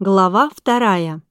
Глава вторая.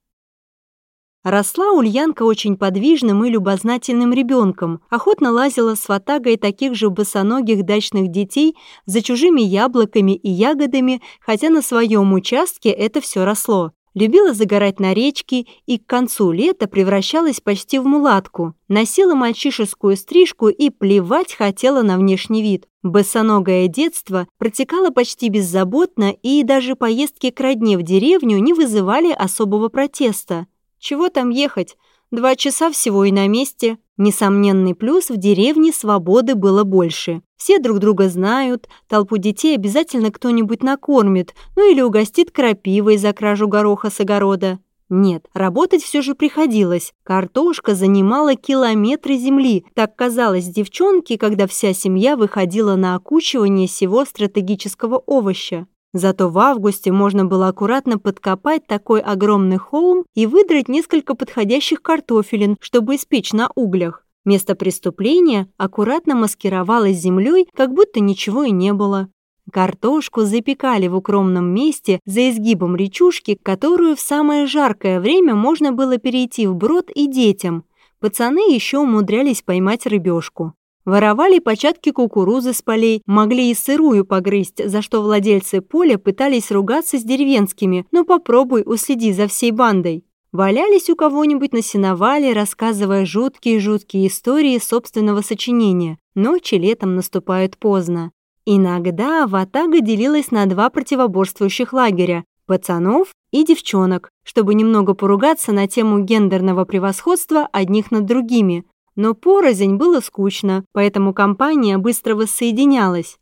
Росла Ульянка очень подвижным и любознательным ребенком, охотно лазила с ватагой таких же босоногих дачных детей за чужими яблоками и ягодами, хотя на своем участке это все росло. Любила загорать на речке и к концу лета превращалась почти в мулатку. Носила мальчишескую стрижку и плевать хотела на внешний вид. Босоногое детство протекало почти беззаботно, и даже поездки к родне в деревню не вызывали особого протеста. Чего там ехать? Два часа всего и на месте. Несомненный плюс в деревне свободы было больше. Все друг друга знают, толпу детей обязательно кто-нибудь накормит, ну или угостит крапивой за кражу гороха с огорода. Нет, работать все же приходилось. Картошка занимала километры земли. Так казалось девчонке, когда вся семья выходила на окучивание всего стратегического овоща. Зато в августе можно было аккуратно подкопать такой огромный холм и выдрать несколько подходящих картофелин, чтобы испечь на углях. Место преступления аккуратно маскировалось землей, как будто ничего и не было. Картошку запекали в укромном месте за изгибом речушки, которую в самое жаркое время можно было перейти вброд и детям. Пацаны еще умудрялись поймать рыбешку. Воровали початки кукурузы с полей, могли и сырую погрызть, за что владельцы поля пытались ругаться с деревенскими, но попробуй уследи за всей бандой. Валялись у кого-нибудь на сеновале, рассказывая жуткие-жуткие истории собственного сочинения. Ночи летом наступают поздно. Иногда ватага делилась на два противоборствующих лагеря – пацанов и девчонок, чтобы немного поругаться на тему гендерного превосходства одних над другими, но порознь было скучно, поэтому компания быстро воссоединялась.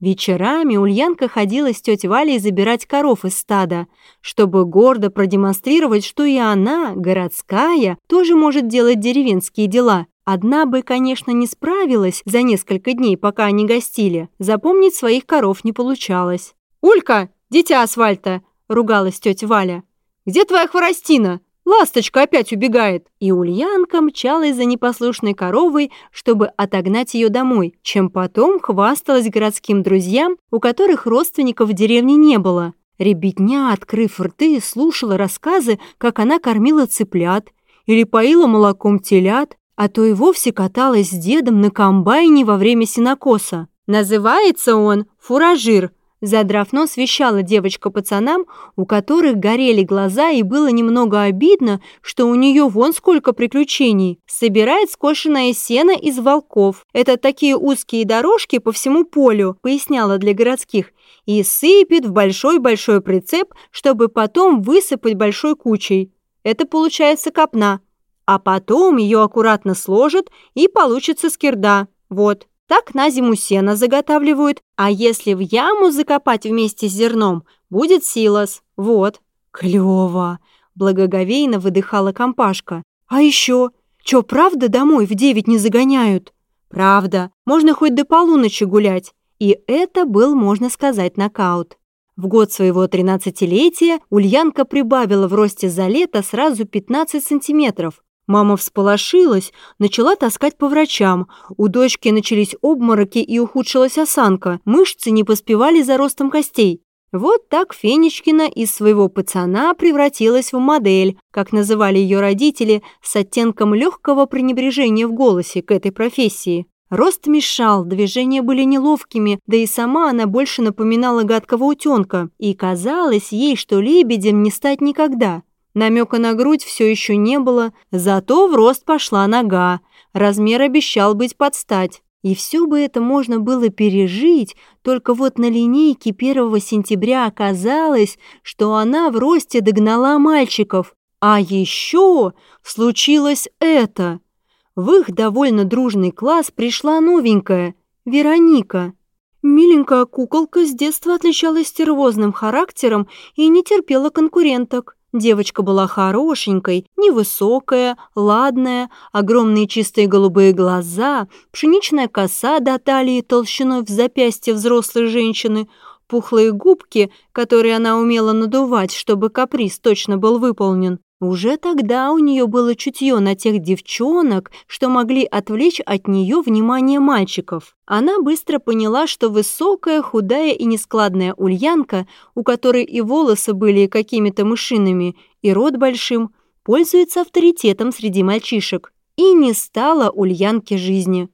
Вечерами Ульянка ходила с тетей Валей забирать коров из стада, чтобы гордо продемонстрировать, что и она, городская, тоже может делать деревенские дела. Одна бы, конечно, не справилась за несколько дней, пока они гостили. Запомнить своих коров не получалось. «Улька, дитя асфальта!» – ругалась тетя Валя. «Где твоя хворостина? Ласточка опять убегает!» И Ульянка мчалась за непослушной коровой, чтобы отогнать ее домой, чем потом хвасталась городским друзьям, у которых родственников в деревне не было. Ребятня, открыв рты, слушала рассказы, как она кормила цыплят или поила молоком телят, а то и вовсе каталась с дедом на комбайне во время синокоса. Называется он «фуражир», Задрав нос, вещала девочка пацанам, у которых горели глаза, и было немного обидно, что у нее вон сколько приключений. Собирает скошенное сено из волков. Это такие узкие дорожки по всему полю, поясняла для городских, и сыпет в большой-большой прицеп, чтобы потом высыпать большой кучей. Это получается копна. А потом ее аккуратно сложат, и получится скирда. Вот. Так на зиму сено заготавливают, а если в яму закопать вместе с зерном, будет силос. Вот. Клево! Благоговейно выдыхала компашка. А еще, чё, правда домой в девять не загоняют? Правда, можно хоть до полуночи гулять. И это был, можно сказать, нокаут. В год своего тринадцатилетия Ульянка прибавила в росте за лето сразу 15 сантиметров. Мама всполошилась, начала таскать по врачам. У дочки начались обмороки и ухудшилась осанка. Мышцы не поспевали за ростом костей. Вот так Фенечкина из своего пацана превратилась в модель, как называли ее родители, с оттенком легкого пренебрежения в голосе к этой профессии. Рост мешал, движения были неловкими, да и сама она больше напоминала гадкого утенка, и казалось ей, что лебедем не стать никогда. Намека на грудь все еще не было, зато в рост пошла нога. Размер обещал быть под стать. И все бы это можно было пережить, только вот на линейке 1 сентября оказалось, что она в росте догнала мальчиков. А еще случилось это. В их довольно дружный класс пришла новенькая, Вероника. Миленькая куколка с детства отличалась стервозным характером и не терпела конкуренток. Девочка была хорошенькой, невысокая, ладная, огромные чистые голубые глаза, пшеничная коса до талии толщиной в запястье взрослой женщины, пухлые губки, которые она умела надувать, чтобы каприз точно был выполнен. Уже тогда у нее было чутье на тех девчонок, что могли отвлечь от нее внимание мальчиков. Она быстро поняла, что высокая, худая и нескладная ульянка, у которой и волосы были какими-то мышиными, и рот большим, пользуется авторитетом среди мальчишек. И не стала ульянке жизни.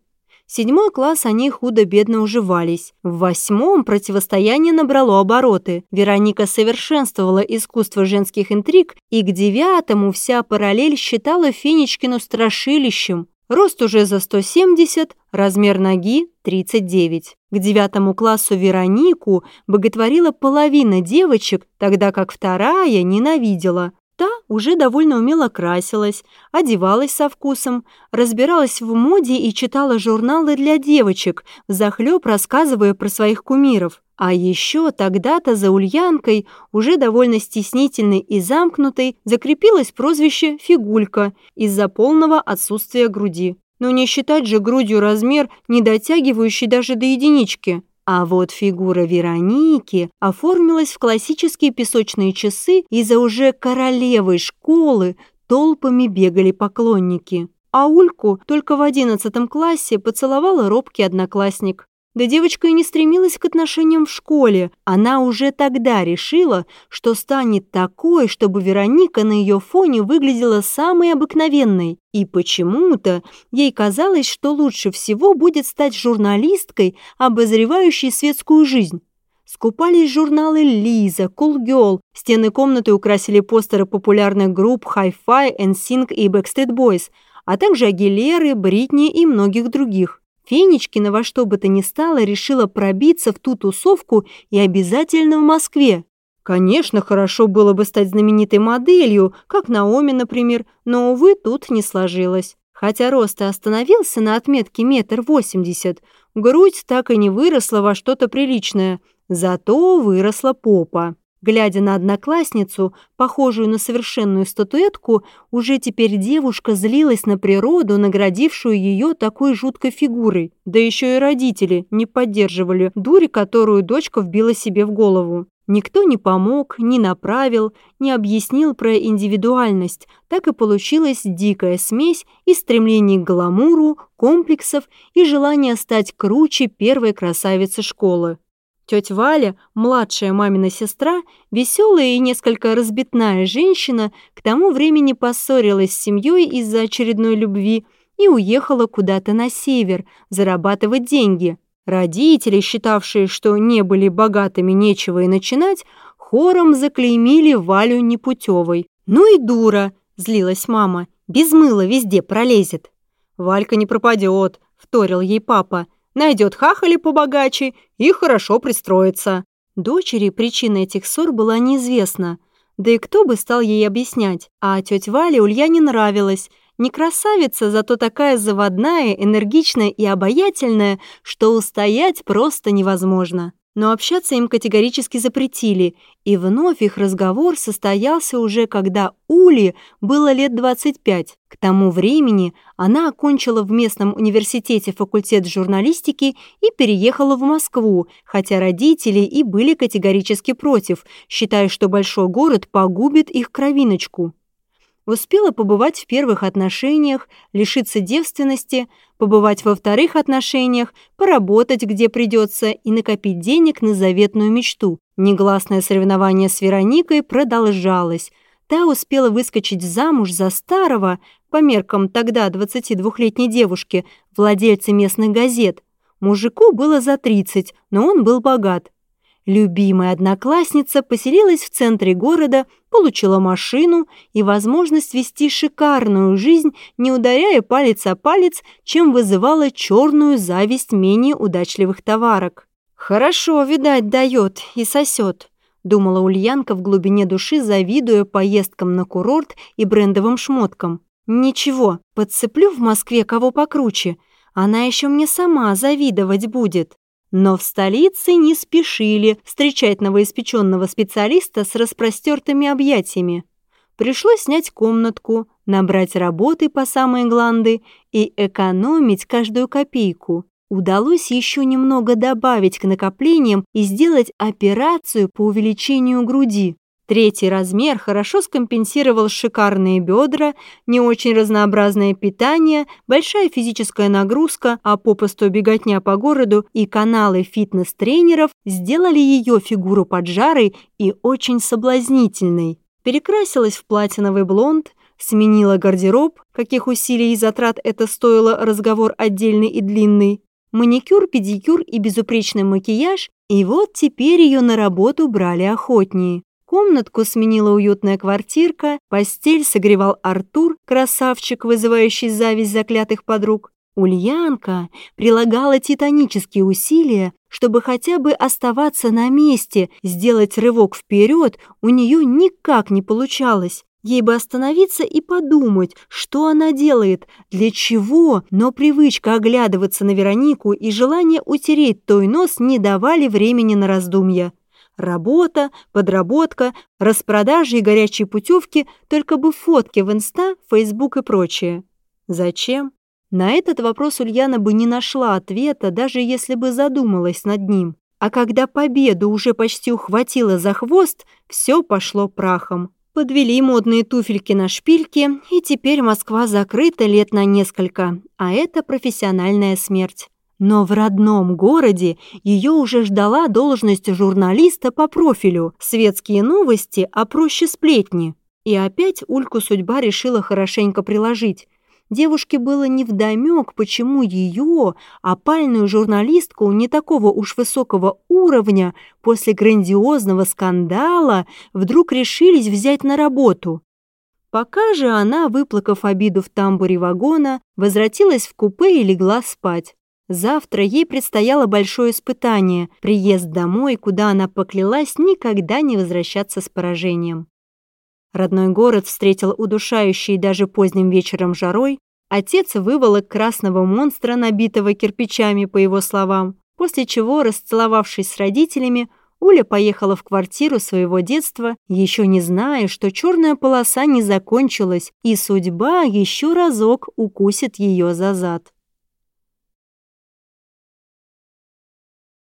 Седьмой класс они худо-бедно уживались. В восьмом противостояние набрало обороты. Вероника совершенствовала искусство женских интриг, и к девятому вся параллель считала Фенечкину страшилищем. Рост уже за 170, размер ноги 39. К девятому классу Веронику боготворила половина девочек, тогда как вторая ненавидела. Та уже довольно умело красилась, одевалась со вкусом, разбиралась в моде и читала журналы для девочек, захлеб рассказывая про своих кумиров. А еще тогда-то за Ульянкой, уже довольно стеснительной и замкнутой, закрепилось прозвище «фигулька» из-за полного отсутствия груди. Но не считать же грудью размер, не дотягивающий даже до единички. А вот фигура Вероники оформилась в классические песочные часы, и за уже королевой школы толпами бегали поклонники. А Ульку только в одиннадцатом классе поцеловала робкий одноклассник. Да девочка и не стремилась к отношениям в школе. Она уже тогда решила, что станет такой, чтобы Вероника на ее фоне выглядела самой обыкновенной. И почему-то ей казалось, что лучше всего будет стать журналисткой, обозревающей светскую жизнь. Скупались журналы «Лиза», «Кулгёл», стены комнаты украсили постеры популярных групп Hi-Fi, NSYNC и Backstreet Boys, а также Агилеры, Бритни и многих других. Фенечкина во что бы то ни стало решила пробиться в ту тусовку и обязательно в Москве. Конечно, хорошо было бы стать знаменитой моделью, как Наоми, например, но, увы, тут не сложилось. Хотя рост и остановился на отметке метр восемьдесят, грудь так и не выросла во что-то приличное, зато выросла попа. Глядя на одноклассницу, похожую на совершенную статуэтку, уже теперь девушка злилась на природу, наградившую ее такой жуткой фигурой. Да еще и родители не поддерживали дури, которую дочка вбила себе в голову. Никто не помог, не направил, не объяснил про индивидуальность. Так и получилась дикая смесь из стремлений к гламуру, комплексов и желания стать круче первой красавицы школы. Тетя Валя, младшая мамина сестра, веселая и несколько разбитная женщина, к тому времени поссорилась с семьей из-за очередной любви и уехала куда-то на север зарабатывать деньги. Родители, считавшие, что не были богатыми, нечего и начинать, хором заклеймили Валю непутевой. «Ну и дура!» – злилась мама. «Без мыла везде пролезет». «Валька не пропадет», – вторил ей папа найдет хахали побогаче и хорошо пристроится. Дочери причина этих ссор была неизвестна. Да и кто бы стал ей объяснять? А тетя Валя Ульяне нравилась. Не красавица, зато такая заводная, энергичная и обаятельная, что устоять просто невозможно но общаться им категорически запретили, и вновь их разговор состоялся уже когда Ули было лет 25. К тому времени она окончила в местном университете факультет журналистики и переехала в Москву, хотя родители и были категорически против, считая, что большой город погубит их кровиночку. Успела побывать в первых отношениях, лишиться девственности, побывать во вторых отношениях, поработать где придется и накопить денег на заветную мечту. Негласное соревнование с Вероникой продолжалось. Та успела выскочить замуж за старого, по меркам тогда 22-летней девушки, владельца местных газет. Мужику было за 30, но он был богат. Любимая одноклассница поселилась в центре города, получила машину и возможность вести шикарную жизнь, не ударяя палец о палец, чем вызывала черную зависть менее удачливых товарок. «Хорошо, видать, дает и сосет», — думала Ульянка в глубине души, завидуя поездкам на курорт и брендовым шмоткам. «Ничего, подцеплю в Москве кого покруче. Она еще мне сама завидовать будет». Но в столице не спешили встречать новоиспеченного специалиста с распростертыми объятиями. Пришлось снять комнатку, набрать работы по самые гланды и экономить каждую копейку. удалось еще немного добавить к накоплениям и сделать операцию по увеличению груди. Третий размер хорошо скомпенсировал шикарные бедра, не очень разнообразное питание, большая физическая нагрузка, а попусту беготня по городу и каналы фитнес-тренеров сделали ее фигуру поджарой и очень соблазнительной. Перекрасилась в платиновый блонд, сменила гардероб, каких усилий и затрат это стоило, разговор отдельный и длинный, маникюр, педикюр и безупречный макияж, и вот теперь ее на работу брали охотнее. Комнатку сменила уютная квартирка, постель согревал Артур, красавчик, вызывающий зависть заклятых подруг. Ульянка прилагала титанические усилия, чтобы хотя бы оставаться на месте, сделать рывок вперед у нее никак не получалось. Ей бы остановиться и подумать, что она делает, для чего, но привычка оглядываться на Веронику и желание утереть той нос не давали времени на раздумья. Работа, подработка, распродажи и горячие путевки, только бы фотки в Инста, Фейсбук и прочее. Зачем? На этот вопрос Ульяна бы не нашла ответа, даже если бы задумалась над ним. А когда победу уже почти ухватила за хвост, все пошло прахом. Подвели модные туфельки на шпильке, и теперь Москва закрыта лет на несколько, а это профессиональная смерть. Но в родном городе ее уже ждала должность журналиста по профилю «Светские новости, а проще сплетни». И опять Ульку судьба решила хорошенько приложить. Девушке было невдомек, почему ее, опальную журналистку не такого уж высокого уровня, после грандиозного скандала, вдруг решились взять на работу. Пока же она, выплакав обиду в тамбуре вагона, возвратилась в купе и легла спать. Завтра ей предстояло большое испытание – приезд домой, куда она поклялась никогда не возвращаться с поражением. Родной город встретил удушающий даже поздним вечером жарой, отец выволок красного монстра, набитого кирпичами, по его словам, после чего, расцеловавшись с родителями, Уля поехала в квартиру своего детства, еще не зная, что черная полоса не закончилась, и судьба еще разок укусит ее за зад.